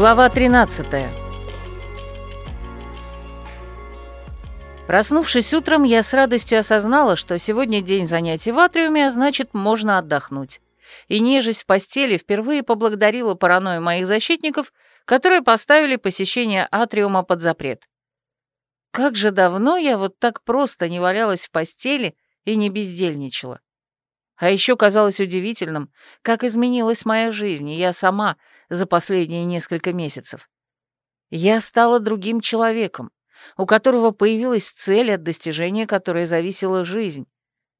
Глава 13 Проснувшись утром, я с радостью осознала, что сегодня день занятий в атриуме, а значит, можно отдохнуть. И, нежесть в постели, впервые поблагодарила паранойю моих защитников, которые поставили посещение атриума под запрет. Как же давно я вот так просто не валялась в постели и не бездельничала. А еще казалось удивительным, как изменилась моя жизнь, и я сама за последние несколько месяцев. Я стала другим человеком, у которого появилась цель, от достижения которой зависела жизнь.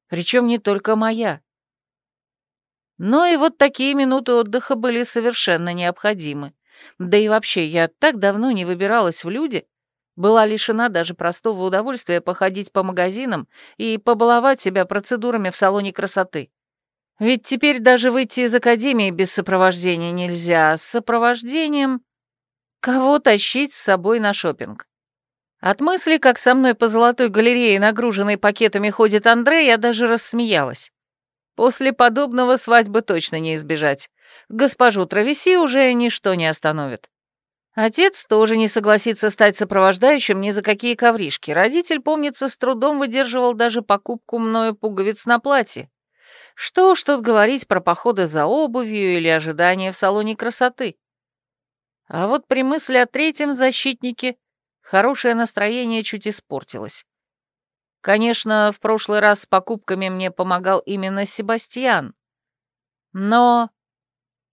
Причем не только моя. Но и вот такие минуты отдыха были совершенно необходимы. Да и вообще, я так давно не выбиралась в люди, была лишена даже простого удовольствия походить по магазинам и побаловать себя процедурами в салоне красоты. Ведь теперь даже выйти из академии без сопровождения нельзя, а с сопровождением... Кого тащить с собой на шопинг? От мысли, как со мной по золотой галерее, нагруженной пакетами, ходит Андрей, я даже рассмеялась. После подобного свадьбы точно не избежать. Госпожу Травеси уже ничто не остановит. Отец тоже не согласится стать сопровождающим ни за какие ковришки. Родитель, помнится, с трудом выдерживал даже покупку мною пуговиц на платье. Что уж тут говорить про походы за обувью или ожидания в салоне красоты. А вот при мысли о третьем защитнике хорошее настроение чуть испортилось. Конечно, в прошлый раз с покупками мне помогал именно Себастьян. Но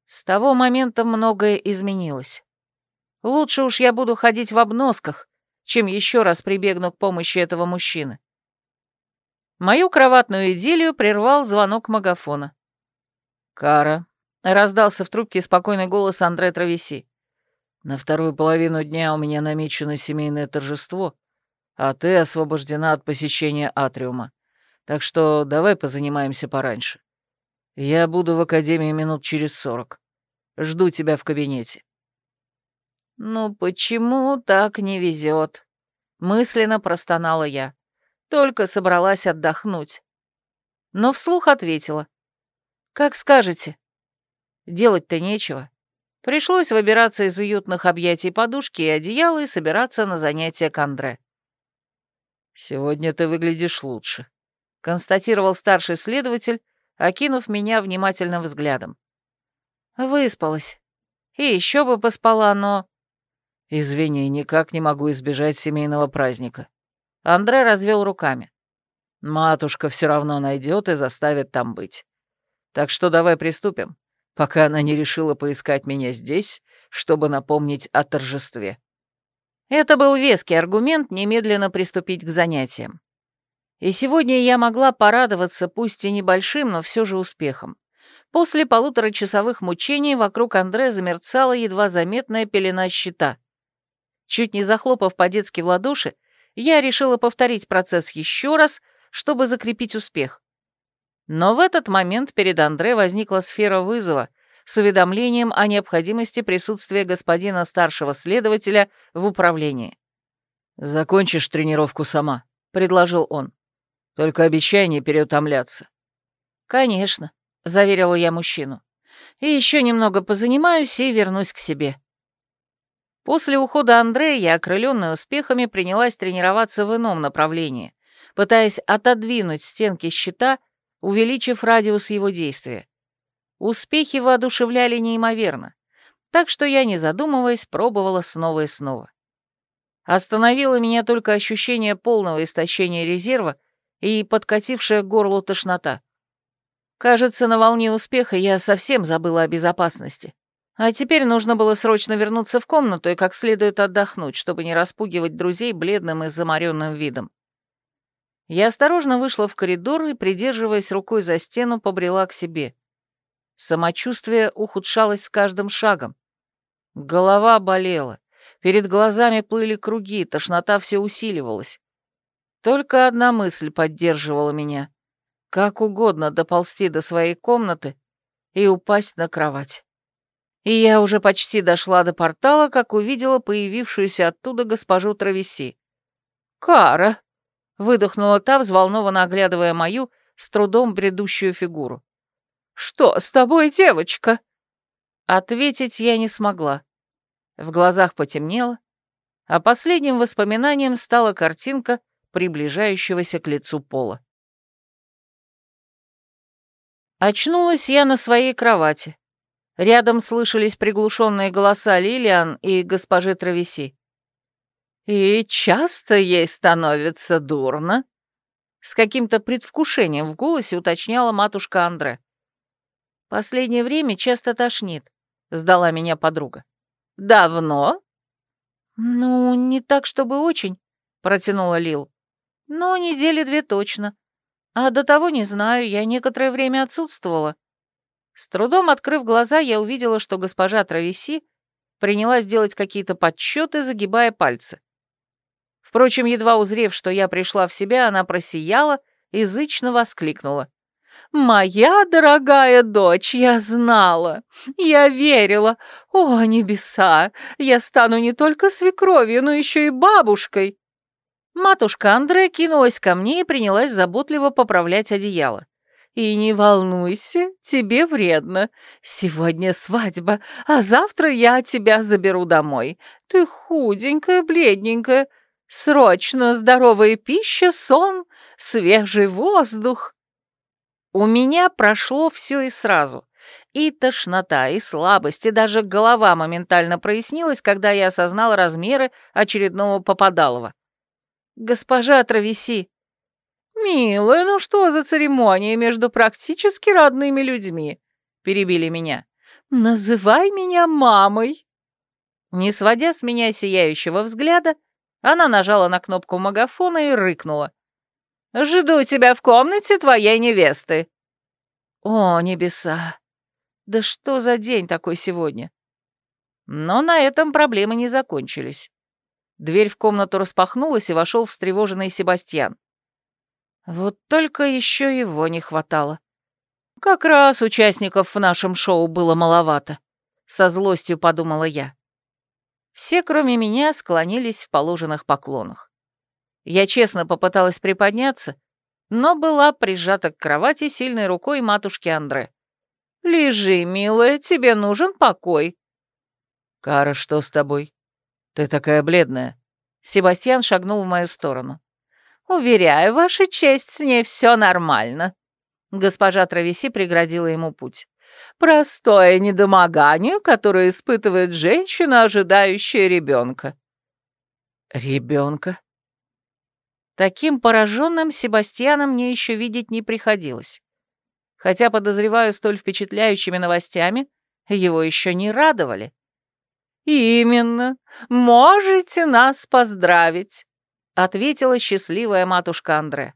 с того момента многое изменилось. Лучше уж я буду ходить в обносках, чем еще раз прибегну к помощи этого мужчины. Мою кроватную идиллию прервал звонок магафона. «Кара», — раздался в трубке спокойный голос Андре Травеси. «На вторую половину дня у меня намечено семейное торжество, а ты освобождена от посещения атриума. Так что давай позанимаемся пораньше. Я буду в академии минут через сорок. Жду тебя в кабинете». «Ну почему так не везет?» — мысленно простонала я. Только собралась отдохнуть. Но вслух ответила. «Как скажете». Делать-то нечего. Пришлось выбираться из уютных объятий подушки и одеяла и собираться на занятия к Андре. «Сегодня ты выглядишь лучше», — констатировал старший следователь, окинув меня внимательным взглядом. Выспалась. И еще бы поспала, но... «Извини, никак не могу избежать семейного праздника». Андре развел руками. «Матушка все равно найдет и заставит там быть. Так что давай приступим, пока она не решила поискать меня здесь, чтобы напомнить о торжестве». Это был веский аргумент немедленно приступить к занятиям. И сегодня я могла порадоваться, пусть и небольшим, но все же успехом. После полуторачасовых мучений вокруг Андре замерцала едва заметная пелена щита — Чуть не захлопав по-детски в ладоши, я решила повторить процесс еще раз, чтобы закрепить успех. Но в этот момент перед Андре возникла сфера вызова с уведомлением о необходимости присутствия господина старшего следователя в управлении. «Закончишь тренировку сама», — предложил он. «Только обещай не переутомляться». «Конечно», — заверила я мужчину. «И еще немного позанимаюсь и вернусь к себе». После ухода Андрея я, окрыленная успехами, принялась тренироваться в ином направлении, пытаясь отодвинуть стенки щита, увеличив радиус его действия. Успехи воодушевляли неимоверно, так что я, не задумываясь, пробовала снова и снова. Остановило меня только ощущение полного истощения резерва и подкатившая к горлу тошнота. Кажется, на волне успеха я совсем забыла о безопасности. А теперь нужно было срочно вернуться в комнату и как следует отдохнуть, чтобы не распугивать друзей бледным и заморенным видом. Я осторожно вышла в коридор и, придерживаясь рукой за стену, побрела к себе. Самочувствие ухудшалось с каждым шагом. Голова болела, перед глазами плыли круги, тошнота все усиливалась. Только одна мысль поддерживала меня. Как угодно доползти до своей комнаты и упасть на кровать и я уже почти дошла до портала, как увидела появившуюся оттуда госпожу Травеси. «Кара!» — выдохнула та, взволнованно оглядывая мою, с трудом бредущую фигуру. «Что с тобой, девочка?» Ответить я не смогла. В глазах потемнело, а последним воспоминанием стала картинка приближающегося к лицу пола. Очнулась я на своей кровати. Рядом слышались приглушенные голоса Лилиан и госпожи Травеси. «И часто ей становится дурно?» С каким-то предвкушением в голосе уточняла матушка Андре. «Последнее время часто тошнит», — сдала меня подруга. «Давно?» «Ну, не так, чтобы очень», — протянула Лил. «Но недели две точно. А до того не знаю, я некоторое время отсутствовала». С трудом открыв глаза, я увидела, что госпожа Травеси принялась делать какие-то подсчеты, загибая пальцы. Впрочем, едва узрев, что я пришла в себя, она просияла и зычно воскликнула. «Моя дорогая дочь, я знала, я верила. О, небеса, я стану не только свекровью, но еще и бабушкой!» Матушка Андре кинулась ко мне и принялась заботливо поправлять одеяло. «И не волнуйся, тебе вредно. Сегодня свадьба, а завтра я тебя заберу домой. Ты худенькая, бледненькая. Срочно здоровая пища, сон, свежий воздух». У меня прошло все и сразу. И тошнота, и слабость, и даже голова моментально прояснилась, когда я осознал размеры очередного попадалова. «Госпожа Травеси!» «Милая, ну что за церемония между практически родными людьми?» — перебили меня. «Называй меня мамой!» Не сводя с меня сияющего взгляда, она нажала на кнопку магафона и рыкнула. «Жду тебя в комнате твоей невесты!» «О, небеса! Да что за день такой сегодня?» Но на этом проблемы не закончились. Дверь в комнату распахнулась, и вошел встревоженный Себастьян. Вот только еще его не хватало. Как раз участников в нашем шоу было маловато, со злостью подумала я. Все, кроме меня, склонились в положенных поклонах. Я честно попыталась приподняться, но была прижата к кровати сильной рукой матушки Андре. «Лежи, милая, тебе нужен покой». «Кара, что с тобой?» «Ты такая бледная». Себастьян шагнул в мою сторону. «Уверяю, ваша честь, с ней все нормально». Госпожа Травеси преградила ему путь. «Простое недомогание, которое испытывает женщина, ожидающая ребенка». «Ребенка?» Таким пораженным Себастьяном мне еще видеть не приходилось. Хотя, подозреваю, столь впечатляющими новостями его еще не радовали. «Именно. Можете нас поздравить», — ответила счастливая матушка Андре.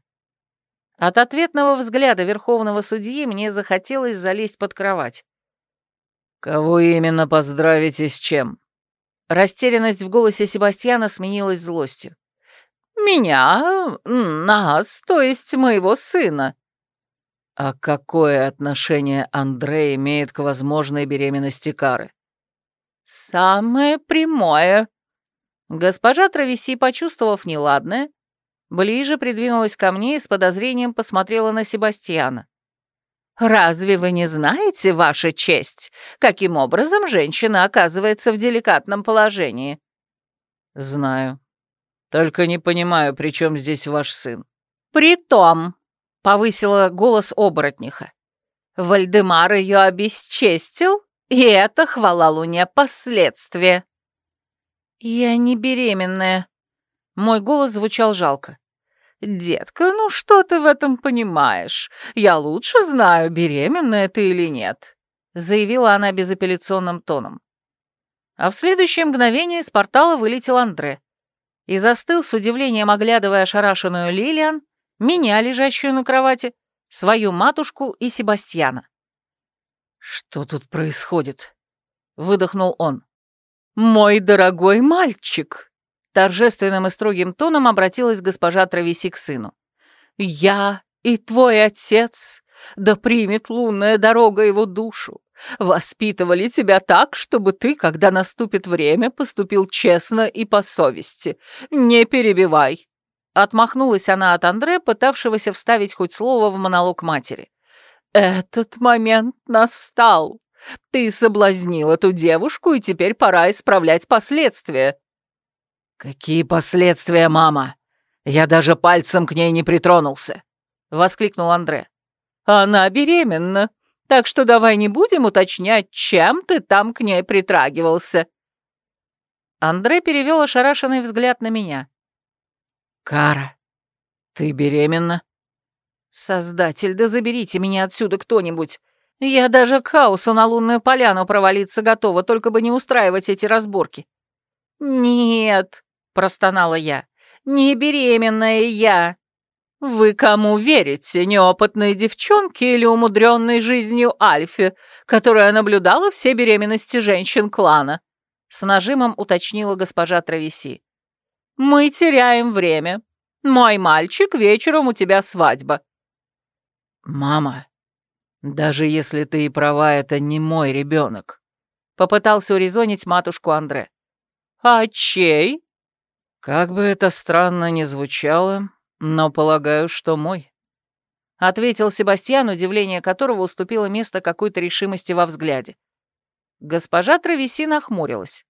От ответного взгляда верховного судьи мне захотелось залезть под кровать. «Кого именно поздравить и с чем?» Растерянность в голосе Себастьяна сменилась злостью. «Меня, нас, то есть моего сына». «А какое отношение Андрей имеет к возможной беременности Кары?» «Самое прямое». Госпожа Травеси, почувствовав неладное, ближе придвинулась ко мне и с подозрением посмотрела на Себастьяна. «Разве вы не знаете, Ваша честь, каким образом женщина оказывается в деликатном положении?» «Знаю. Только не понимаю, при чем здесь ваш сын?» «Притом», — повысила голос оборотниха, — «Вальдемар ее обесчестил и это, хвала Луне, последствия. Я не беременная. Мой голос звучал жалко. «Детка, ну что ты в этом понимаешь? Я лучше знаю, беременная ты или нет», — заявила она безапелляционным тоном. А в следующее мгновение из портала вылетел Андре и застыл с удивлением, оглядывая ошарашенную Лилиан, меня, лежащую на кровати, свою матушку и Себастьяна. «Что тут происходит?» — выдохнул он. «Мой дорогой мальчик!» Торжественным и строгим тоном обратилась госпожа Травеси к сыну. «Я и твой отец, да примет лунная дорога его душу, воспитывали тебя так, чтобы ты, когда наступит время, поступил честно и по совести. Не перебивай!» Отмахнулась она от Андре, пытавшегося вставить хоть слово в монолог матери. «Этот момент настал. Ты соблазнил эту девушку, и теперь пора исправлять последствия». «Какие последствия, мама? Я даже пальцем к ней не притронулся», — воскликнул Андре. «Она беременна, так что давай не будем уточнять, чем ты там к ней притрагивался». Андре перевел ошарашенный взгляд на меня. «Кара, ты беременна?» «Создатель, да заберите меня отсюда кто-нибудь. Я даже к хаосу на лунную поляну провалиться готова, только бы не устраивать эти разборки». «Нет», — простонала я, — «не беременная я». «Вы кому верите, неопытной девчонке или умудренной жизнью Альфе, которая наблюдала все беременности женщин клана?» С нажимом уточнила госпожа Травеси. «Мы теряем время. Мой мальчик, вечером у тебя свадьба». «Мама, даже если ты и права, это не мой ребенок», — попытался урезонить матушку Андре. «А чей?» «Как бы это странно ни звучало, но полагаю, что мой», — ответил Себастьян, удивление которого уступило место какой-то решимости во взгляде. Госпожа Травеси нахмурилась.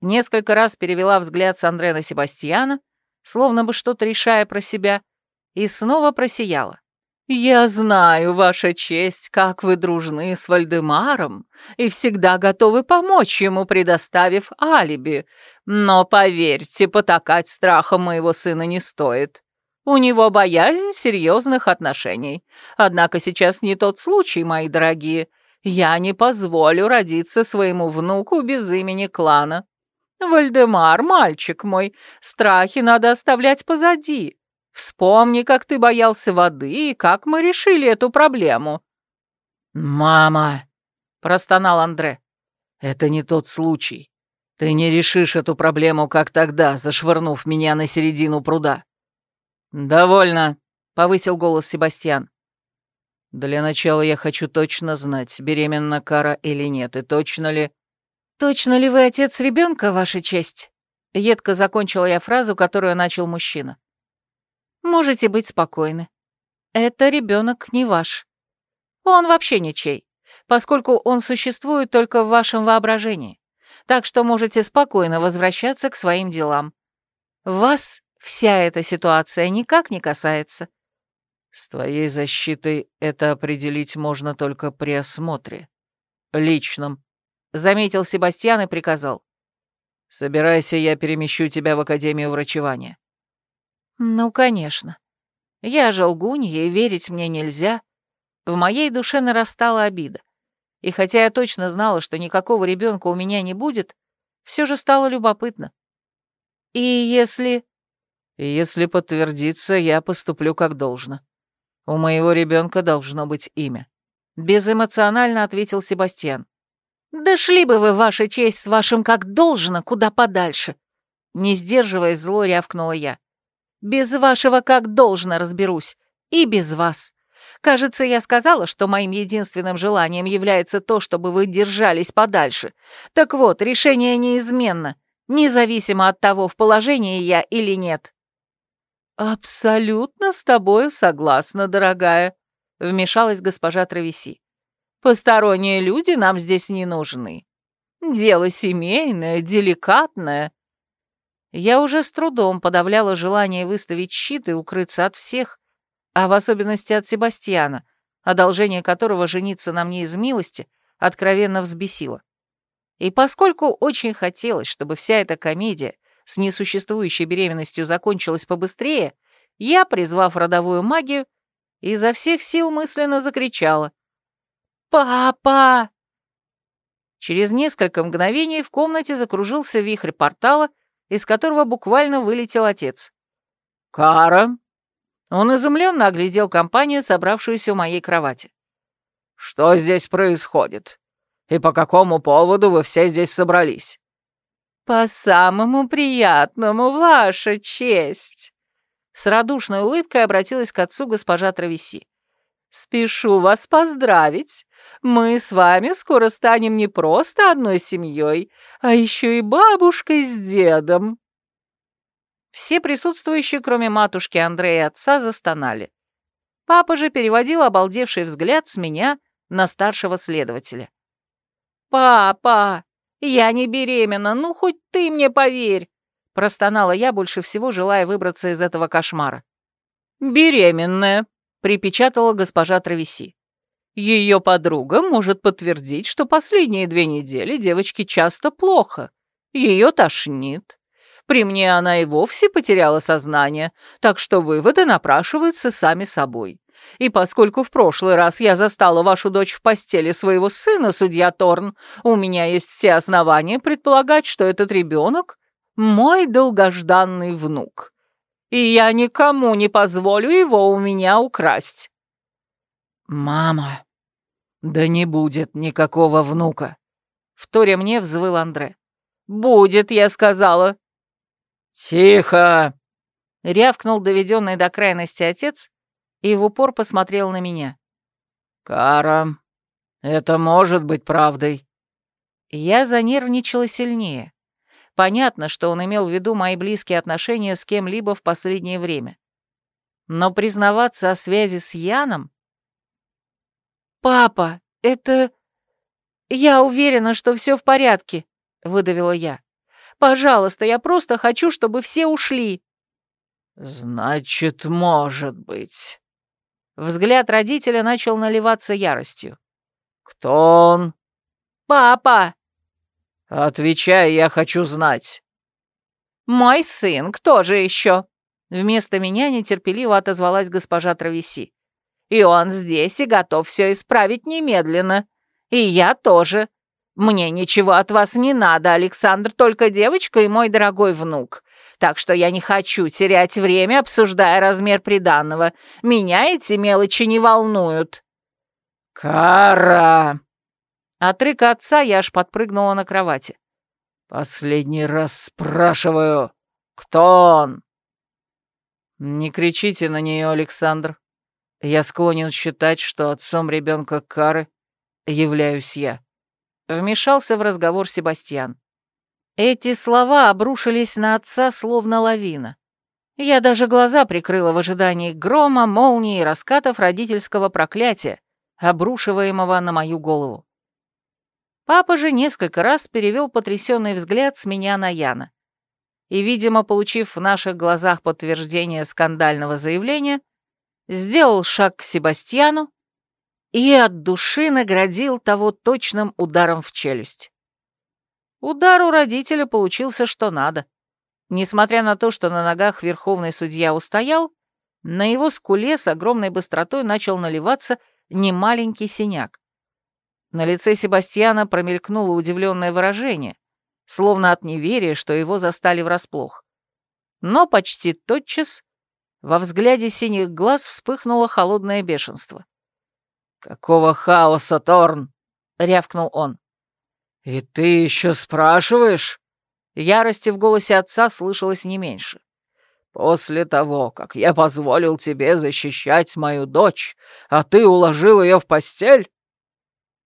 Несколько раз перевела взгляд с Андре на Себастьяна, словно бы что-то решая про себя, и снова просияла. «Я знаю, Ваша честь, как вы дружны с Вальдемаром и всегда готовы помочь ему, предоставив алиби, но, поверьте, потакать страхом моего сына не стоит. У него боязнь серьезных отношений. Однако сейчас не тот случай, мои дорогие. Я не позволю родиться своему внуку без имени клана. Вальдемар, мальчик мой, страхи надо оставлять позади. Вспомни, как ты боялся воды и как мы решили эту проблему». «Мама!» — простонал Андре. «Это не тот случай. Ты не решишь эту проблему, как тогда, зашвырнув меня на середину пруда». «Довольно», — повысил голос Себастьян. «Для начала я хочу точно знать, беременна Кара или нет, и точно ли...» «Точно ли вы отец ребенка, Ваша честь?» Едко закончила я фразу, которую начал мужчина. Можете быть спокойны. Это ребенок не ваш. Он вообще ничей, поскольку он существует только в вашем воображении. Так что можете спокойно возвращаться к своим делам. Вас вся эта ситуация никак не касается. С твоей защитой это определить можно только при осмотре. Личном, — заметил Себастьян и приказал. «Собирайся, я перемещу тебя в Академию врачевания». Ну, конечно. Я же лгунья, и верить мне нельзя. В моей душе нарастала обида. И хотя я точно знала, что никакого ребенка у меня не будет, все же стало любопытно. И если... Если подтвердится, я поступлю как должно. У моего ребенка должно быть имя. Безэмоционально ответил Себастьян. «Да шли бы вы, ваша честь, с вашим как должно, куда подальше!» Не сдерживаясь, зло рявкнула я. Без вашего как должно разберусь. И без вас. Кажется, я сказала, что моим единственным желанием является то, чтобы вы держались подальше. Так вот, решение неизменно, независимо от того, в положении я или нет». «Абсолютно с тобою согласна, дорогая», — вмешалась госпожа Травеси. «Посторонние люди нам здесь не нужны. Дело семейное, деликатное, я уже с трудом подавляла желание выставить щит и укрыться от всех, а в особенности от Себастьяна, одолжение которого жениться на мне из милости откровенно взбесило. И поскольку очень хотелось, чтобы вся эта комедия с несуществующей беременностью закончилась побыстрее, я, призвав родовую магию, изо всех сил мысленно закричала. «Папа!» Через несколько мгновений в комнате закружился вихрь портала, из которого буквально вылетел отец. «Кара!» Он изумленно оглядел компанию, собравшуюся у моей кровати. «Что здесь происходит? И по какому поводу вы все здесь собрались?» «По самому приятному, ваша честь!» С радушной улыбкой обратилась к отцу госпожа Травеси. «Спешу вас поздравить. Мы с вами скоро станем не просто одной семьей, а еще и бабушкой с дедом». Все присутствующие, кроме матушки Андрея и отца, застонали. Папа же переводил обалдевший взгляд с меня на старшего следователя. «Папа, я не беременна, ну хоть ты мне поверь!» Простонала я, больше всего желая выбраться из этого кошмара. «Беременная», — припечатала госпожа Травеси. Ее подруга может подтвердить, что последние две недели девочке часто плохо. Ее тошнит. При мне она и вовсе потеряла сознание, так что выводы напрашиваются сами собой. И поскольку в прошлый раз я застала вашу дочь в постели своего сына, судья Торн, у меня есть все основания предполагать, что этот ребенок — мой долгожданный внук. И я никому не позволю его у меня украсть. «Мама, да не будет никакого внука», — вторя мне взвыл Андре. «Будет, я сказала». «Тихо!» — рявкнул доведенный до крайности отец и в упор посмотрел на меня. «Кара, это может быть правдой». Я занервничала сильнее. Понятно, что он имел в виду мои близкие отношения с кем-либо в последнее время. Но признаваться о связи с Яном... «Папа, это... Я уверена, что все в порядке», — выдавила я. «Пожалуйста, я просто хочу, чтобы все ушли». «Значит, может быть». Взгляд родителя начал наливаться яростью. «Кто он?» «Папа!» «Отвечай, я хочу знать». «Мой сын, кто же еще?» Вместо меня нетерпеливо отозвалась госпожа Травеси. «И он здесь и готов все исправить немедленно. И я тоже. Мне ничего от вас не надо, Александр, только девочка и мой дорогой внук так что я не хочу терять время, обсуждая размер приданного. Меня эти мелочи не волнуют». «Кара!» От рыка отца я аж подпрыгнула на кровати. «Последний раз спрашиваю, кто он?» «Не кричите на нее, Александр. Я склонен считать, что отцом ребенка Кары являюсь я». Вмешался в разговор Себастьян. Эти слова обрушились на отца словно лавина. Я даже глаза прикрыла в ожидании грома, молнии и раскатов родительского проклятия, обрушиваемого на мою голову. Папа же несколько раз перевел потрясенный взгляд с меня на Яна. И, видимо, получив в наших глазах подтверждение скандального заявления, сделал шаг к Себастьяну и от души наградил того точным ударом в челюсть. Удар у родителя получился что надо. Несмотря на то, что на ногах верховный судья устоял, на его скуле с огромной быстротой начал наливаться немаленький синяк. На лице Себастьяна промелькнуло удивленное выражение, словно от неверия, что его застали врасплох. Но почти тотчас во взгляде синих глаз вспыхнуло холодное бешенство. «Какого хаоса, Торн?» — рявкнул он. «И ты еще спрашиваешь?» Ярости в голосе отца слышалось не меньше. «После того, как я позволил тебе защищать мою дочь, а ты уложил ее в постель?»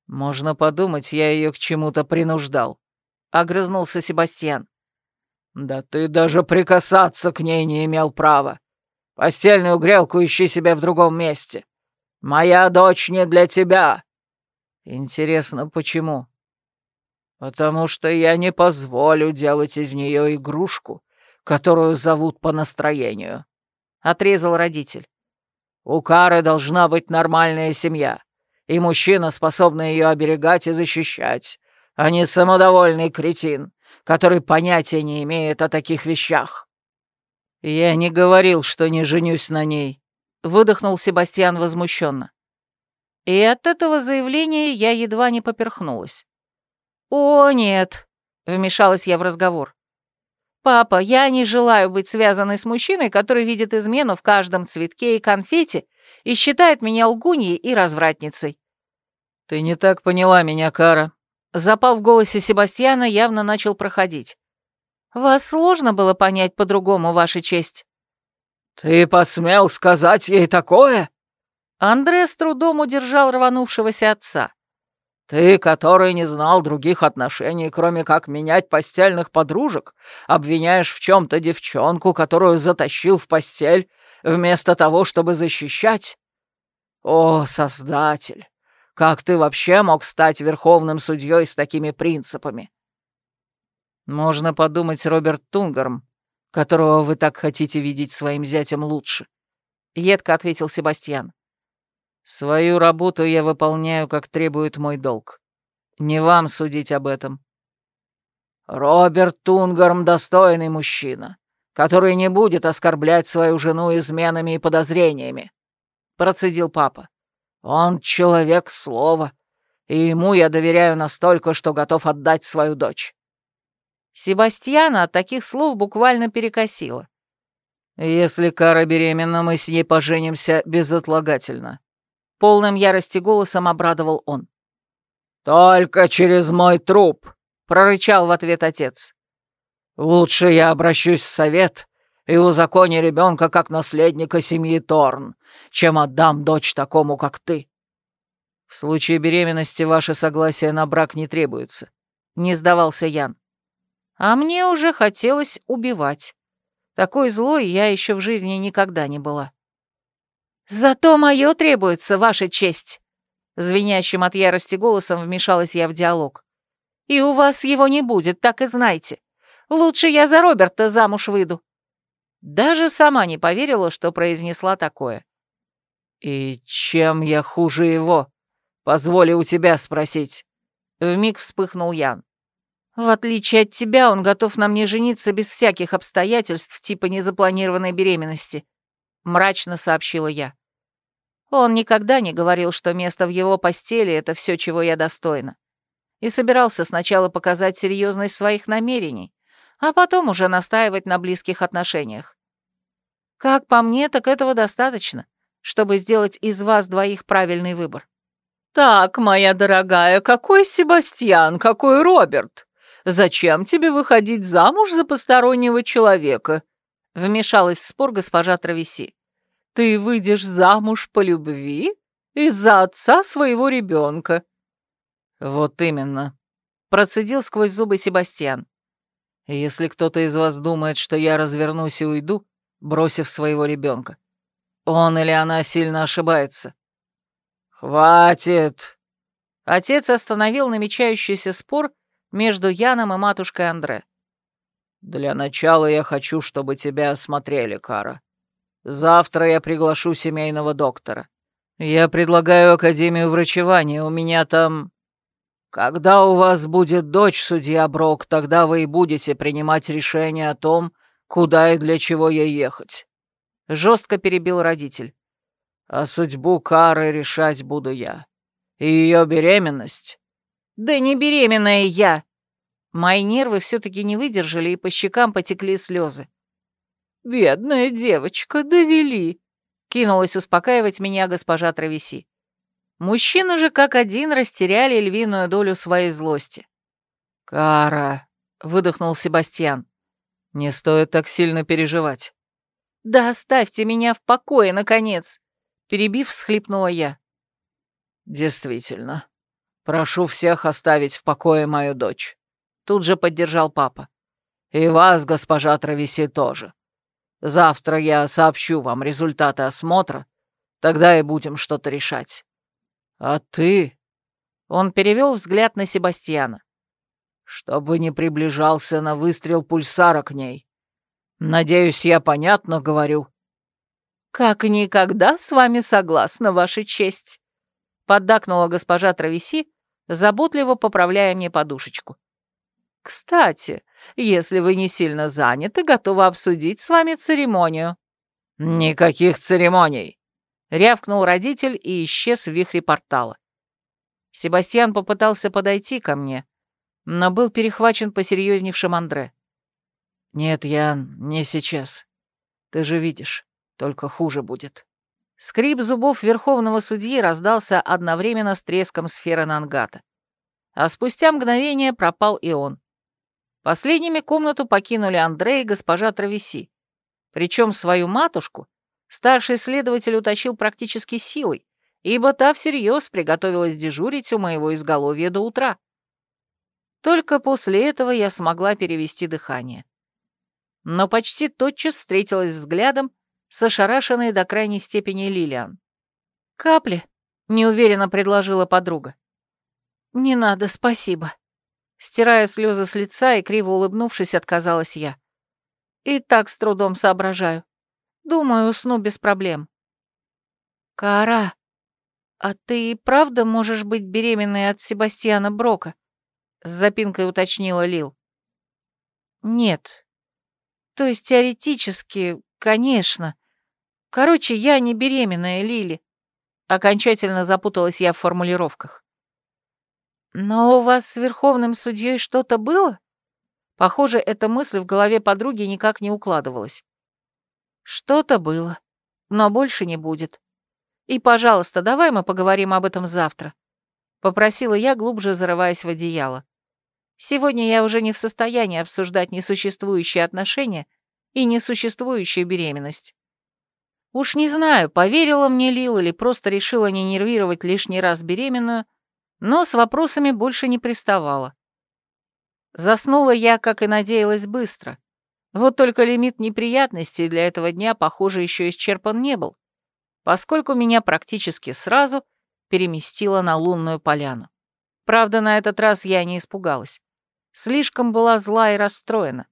«Можно подумать, я ее к чему-то принуждал», — огрызнулся Себастьян. «Да ты даже прикасаться к ней не имел права. Постельную грелку ищи себе в другом месте. Моя дочь не для тебя». «Интересно, почему?» «Потому что я не позволю делать из нее игрушку, которую зовут по настроению», — отрезал родитель. «У Кары должна быть нормальная семья, и мужчина, способный ее оберегать и защищать, а не самодовольный кретин, который понятия не имеет о таких вещах». «Я не говорил, что не женюсь на ней», — выдохнул Себастьян возмущенно. И от этого заявления я едва не поперхнулась. «О, нет», — вмешалась я в разговор. «Папа, я не желаю быть связанной с мужчиной, который видит измену в каждом цветке и конфете и считает меня лгуньей и развратницей». «Ты не так поняла меня, Кара». Запал в голосе Себастьяна явно начал проходить. «Вас сложно было понять по-другому, Ваша честь». «Ты посмел сказать ей такое?» Андре с трудом удержал рванувшегося отца. Ты, который не знал других отношений, кроме как менять постельных подружек, обвиняешь в чем-то девчонку, которую затащил в постель, вместо того, чтобы защищать? О, Создатель, Как ты вообще мог стать верховным судьей с такими принципами?» «Можно подумать, Роберт Тунгарм, которого вы так хотите видеть своим зятем лучше», — едко ответил Себастьян. «Свою работу я выполняю, как требует мой долг. Не вам судить об этом». «Роберт Тунгарм — достойный мужчина, который не будет оскорблять свою жену изменами и подозрениями», — процедил папа. «Он человек слова, и ему я доверяю настолько, что готов отдать свою дочь». Себастьяна от таких слов буквально перекосило. «Если Кара беременна, мы с ней поженимся безотлагательно», — полным ярости голосом обрадовал он. «Только через мой труп», — прорычал в ответ отец. «Лучше я обращусь в совет и узаконю ребенка как наследника семьи Торн, чем отдам дочь такому, как ты». «В случае беременности ваше согласие на брак не требуется», — не сдавался Ян. А мне уже хотелось убивать. Такой злой я еще в жизни никогда не была. «Зато мое требуется, ваша честь!» Звенящим от ярости голосом вмешалась я в диалог. «И у вас его не будет, так и знайте. Лучше я за Роберта замуж выйду». Даже сама не поверила, что произнесла такое. «И чем я хуже его? Позволю у тебя спросить». Вмиг вспыхнул Ян. В отличие от тебя, он готов на мне жениться без всяких обстоятельств типа незапланированной беременности», — мрачно сообщила я. Он никогда не говорил, что место в его постели — это все, чего я достойна. И собирался сначала показать серьезность своих намерений, а потом уже настаивать на близких отношениях. Как по мне, так этого достаточно, чтобы сделать из вас двоих правильный выбор. «Так, моя дорогая, какой Себастьян, какой Роберт?» Зачем тебе выходить замуж за постороннего человека?» Вмешалась в спор госпожа Травеси. «Ты выйдешь замуж по любви из-за отца своего ребенка». «Вот именно», — процедил сквозь зубы Себастьян. «Если кто-то из вас думает, что я развернусь и уйду, бросив своего ребенка, он или она сильно ошибается». «Хватит!» Отец остановил намечающийся спор между Яном и матушкой Андре. «Для начала я хочу, чтобы тебя осмотрели, Кара. Завтра я приглашу семейного доктора. Я предлагаю Академию врачевания, у меня там...» «Когда у вас будет дочь, судья Брок, тогда вы и будете принимать решение о том, куда и для чего ей ехать», — жестко перебил родитель. «А судьбу Кары решать буду я. И ее беременность «Да не беременная я!» Мои нервы все-таки не выдержали, и по щекам потекли слезы. «Бедная девочка, довели!» — кинулась успокаивать меня госпожа Травеси. Мужчины же как один растеряли львиную долю своей злости. «Кара!» — выдохнул Себастьян. «Не стоит так сильно переживать». «Да оставьте меня в покое, наконец!» Перебив, всхлипнула я. «Действительно, Прошу всех оставить в покое мою дочь. Тут же поддержал папа. И вас, госпожа Травеси, тоже. Завтра я сообщу вам результаты осмотра, тогда и будем что-то решать. А ты...» Он перевел взгляд на Себастьяна. «Чтобы не приближался на выстрел пульсара к ней. Надеюсь, я понятно говорю». «Как никогда с вами согласна, Ваша честь», — поддакнула госпожа Травеси, заботливо поправляя мне подушечку. «Кстати, если вы не сильно заняты, готова обсудить с вами церемонию». «Никаких церемоний!» — рявкнул родитель и исчез в вихре портала. Себастьян попытался подойти ко мне, но был перехвачен посерьезневшим Андре. «Нет, Ян, не сейчас. Ты же видишь, только хуже будет». Скрип зубов верховного судьи раздался одновременно с треском сферы Нангата. А спустя мгновение пропал и он. Последними комнату покинули Андрей и госпожа Травеси. Причем свою матушку старший следователь утащил практически силой, ибо та всерьез приготовилась дежурить у моего изголовья до утра. Только после этого я смогла перевести дыхание. Но почти тотчас встретилась взглядом с ошарашенной до крайней степени Лилиан. «Капли», — неуверенно предложила подруга. «Не надо, спасибо». Стирая слезы с лица и криво улыбнувшись, отказалась я. И так с трудом соображаю. Думаю, усну без проблем. Кара, а ты правда можешь быть беременной от Себастьяна Брока? С запинкой уточнила Лил. Нет. То есть теоретически, конечно. Короче, я не беременная, Лили. Окончательно запуталась я в формулировках. Но у вас с верховным судьей что-то было? Похоже, эта мысль в голове подруги никак не укладывалась. Что-то было, но больше не будет. И, пожалуйста, давай мы поговорим об этом завтра. Попросила я, глубже зарываясь в одеяло. Сегодня я уже не в состоянии обсуждать несуществующие отношения и несуществующую беременность. Уж не знаю, поверила мне Лил или просто решила не нервировать лишний раз беременную, но с вопросами больше не приставала. Заснула я, как и надеялась, быстро. Вот только лимит неприятностей для этого дня, похоже, еще исчерпан не был, поскольку меня практически сразу переместило на лунную поляну. Правда, на этот раз я не испугалась. Слишком была зла и расстроена.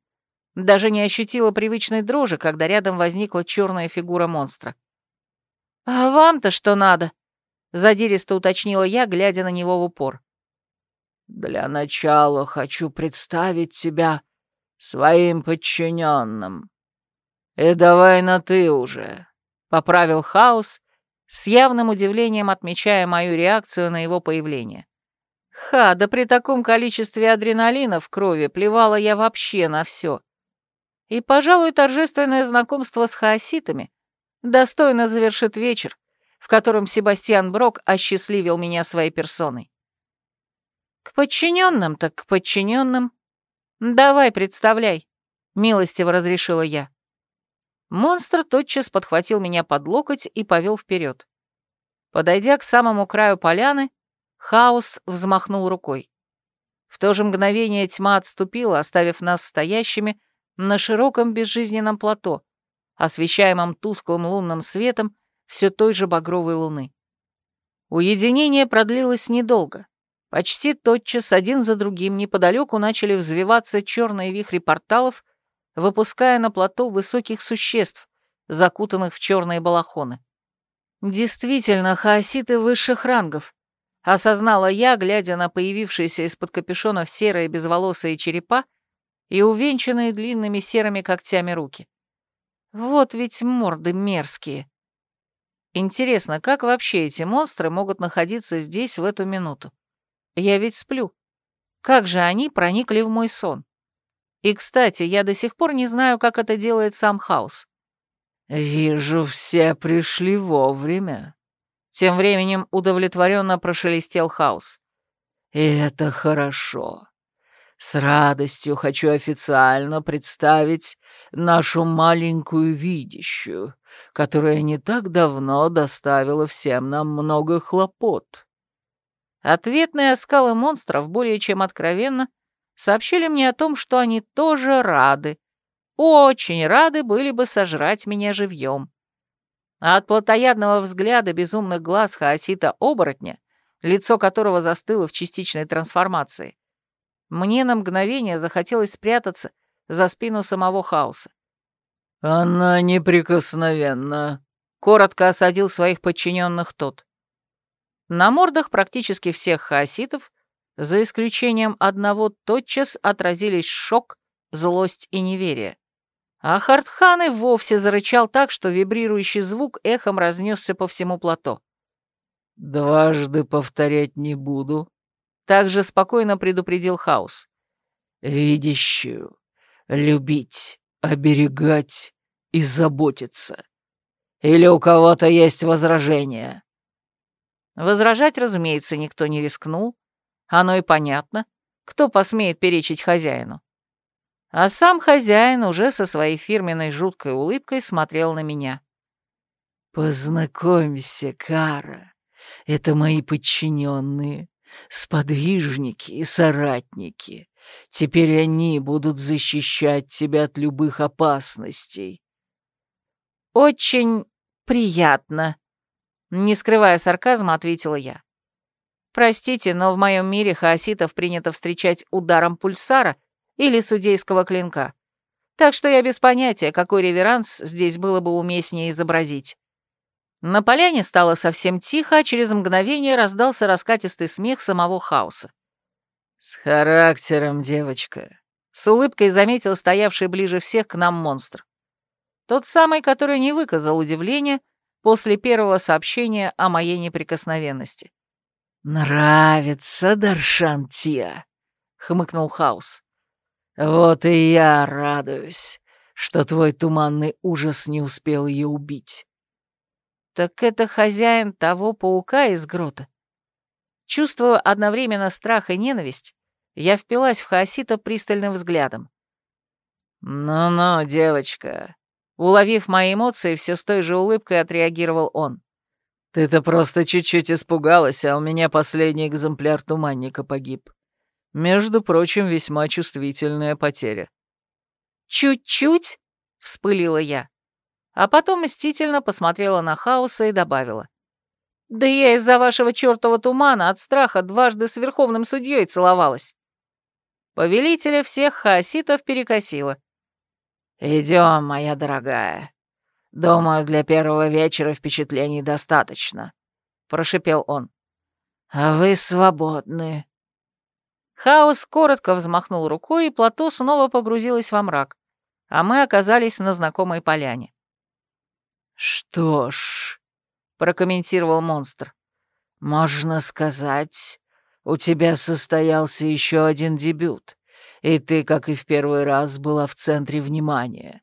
Даже не ощутила привычной дрожи, когда рядом возникла черная фигура монстра. «А вам-то что надо?» — задиристо уточнила я, глядя на него в упор. «Для начала хочу представить тебя своим подчиненным. И давай на «ты» уже», — поправил Хаус, с явным удивлением отмечая мою реакцию на его появление. Ха, да при таком количестве адреналина в крови плевала я вообще на все. И, пожалуй, торжественное знакомство с хаоситами достойно завершит вечер, в котором Себастьян Брок осчастливил меня своей персоной. К подчиненным так к подчиненным. Давай, представляй, милостиво разрешила я. Монстр тотчас подхватил меня под локоть и повел вперед. Подойдя к самому краю поляны, хаос взмахнул рукой. В то же мгновение тьма отступила, оставив нас стоящими на широком безжизненном плато, освещаемом тусклым лунным светом все той же багровой луны. Уединение продлилось недолго. Почти тотчас один за другим неподалеку начали взвиваться черные вихри порталов, выпуская на плато высоких существ, закутанных в черные балахоны. Действительно, хаоситы высших рангов, осознала я, глядя на появившиеся из-под капюшонов серые безволосые черепа и увенчанные длинными серыми когтями руки. Вот ведь морды мерзкие. Интересно, как вообще эти монстры могут находиться здесь в эту минуту? Я ведь сплю. Как же они проникли в мой сон? И, кстати, я до сих пор не знаю, как это делает сам Хаус. «Вижу, все пришли вовремя», — тем временем удовлетворенно прошелестел Хаус. «И это хорошо. С радостью хочу официально представить нашу маленькую видящую, которая не так давно доставила всем нам много хлопот. Ответные оскалы монстров более чем откровенно сообщили мне о том, что они тоже рады, очень рады были бы сожрать меня живьем. А от плотоядного взгляда безумных глаз хаосита-оборотня, лицо которого застыло в частичной трансформации, мне на мгновение захотелось спрятаться за спину самого хаоса. «Она неприкосновенна», — коротко осадил своих подчиненных тот. На мордах практически всех хаоситов, за исключением одного, тотчас отразились шок, злость и неверие. А Хартхан и вовсе зарычал так, что вибрирующий звук эхом разнесся по всему плато. «Дважды повторять не буду», — также спокойно предупредил Хаус. «Видящую, любить, оберегать и заботиться. Или у кого-то есть возражения?» Возражать, разумеется, никто не рискнул. Оно и понятно, кто посмеет перечить хозяину. А сам хозяин уже со своей фирменной жуткой улыбкой смотрел на меня. «Познакомься, Кара. Это мои подчиненные, сподвижники и соратники. Теперь они будут защищать тебя от любых опасностей». «Очень приятно», Не скрывая сарказма, ответила я. Простите, но в моем мире хаоситов принято встречать ударом пульсара или судейского клинка. Так что я без понятия, какой реверанс здесь было бы уместнее изобразить. На поляне стало совсем тихо, а через мгновение раздался раскатистый смех самого хаоса. «С характером, девочка», — с улыбкой заметил стоявший ближе всех к нам монстр. Тот самый, который не выказал удивления после первого сообщения о моей неприкосновенности. «Нравится, Даршан Тия», — хмыкнул Хаус. «Вот и я радуюсь, что твой туманный ужас не успел ее убить». «Так это хозяин того паука из грота?» Чувствуя одновременно страх и ненависть, я впилась в Хаосита пристальным взглядом. «Ну-ну, девочка», уловив мои эмоции, все с той же улыбкой отреагировал он. Ты-то просто чуть-чуть испугалась, а у меня последний экземпляр туманника погиб. Между прочим, весьма чувствительная потеря. «Чуть-чуть?» — вспылила я. А потом мстительно посмотрела на Хаоса и добавила. «Да я из-за вашего чертова тумана от страха дважды с верховным судьей целовалась». Повелителя всех хаоситов перекосила. «Идем, моя дорогая», «Думаю, для первого вечера впечатлений достаточно», — прошипел он. «А вы свободны». Хаос коротко взмахнул рукой, и плато снова погрузилось во мрак, а мы оказались на знакомой поляне. «Что ж», — прокомментировал монстр, — «можно сказать, у тебя состоялся еще один дебют, и ты, как и в первый раз, была в центре внимания.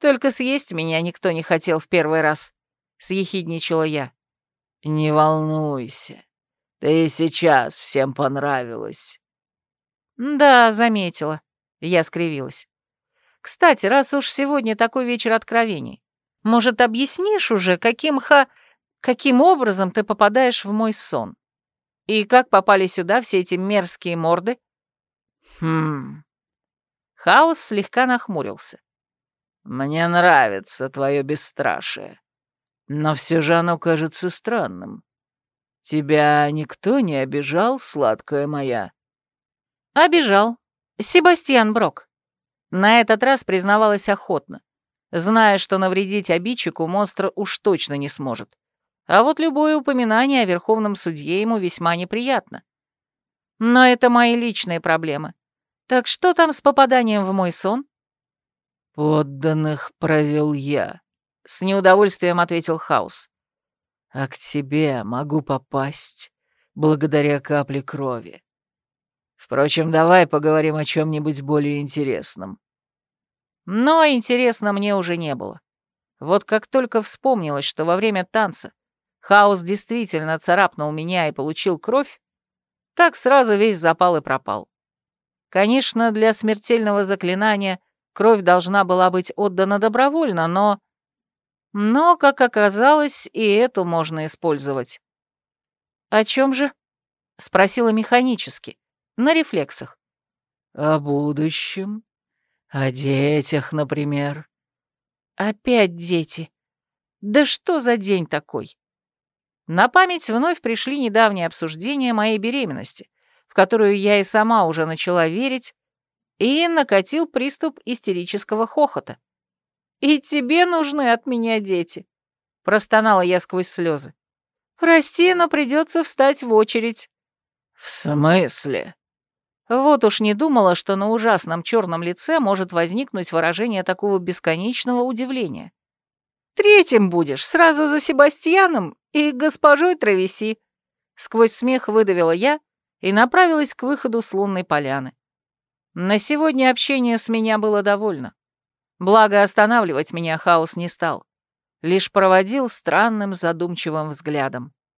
Только съесть меня никто не хотел в первый раз», — съехидничала я. «Не волнуйся, ты и сейчас всем понравилась». «Да, заметила», — я скривилась. «Кстати, раз уж сегодня такой вечер откровений, может, объяснишь уже, каким ха... каким образом ты попадаешь в мой сон? И как попали сюда все эти мерзкие морды?» «Хм...» Хаос слегка нахмурился. «Мне нравится твое бесстрашие, но все же оно кажется странным. Тебя никто не обижал, сладкая моя?» «Обижал. Себастьян Брок». На этот раз признавалась охотно, зная, что навредить обидчику монстр уж точно не сможет. А вот любое упоминание о верховном судье ему весьма неприятно. Но это мои личные проблемы. Так что там с попаданием в мой сон? «Подданных провел я», — с неудовольствием ответил Хаус. «А к тебе могу попасть благодаря капле крови. Впрочем, давай поговорим о чем-нибудь более интересном». Но интересно мне уже не было. Вот как только вспомнилось, что во время танца Хаус действительно царапнул меня и получил кровь, так сразу весь запал и пропал. Конечно, для смертельного заклинания Кровь должна была быть отдана добровольно, но... Но, как оказалось, и эту можно использовать. «О чем же?» — спросила механически, на рефлексах. «О будущем. О детях, например». «Опять дети. Да что за день такой?» На память вновь пришли недавние обсуждения моей беременности, в которую я и сама уже начала верить, и накатил приступ истерического хохота. «И тебе нужны от меня дети», — простонала я сквозь слезы. «Прости, но придется встать в очередь». «В смысле?» Вот уж не думала, что на ужасном черном лице может возникнуть выражение такого бесконечного удивления. «Третьим будешь, сразу за Себастьяном и госпожой Травеси», сквозь смех выдавила я и направилась к выходу с лунной поляны. На сегодня общение с меня было довольно. Благо, останавливать меня хаос не стал. Лишь проводил странным задумчивым взглядом.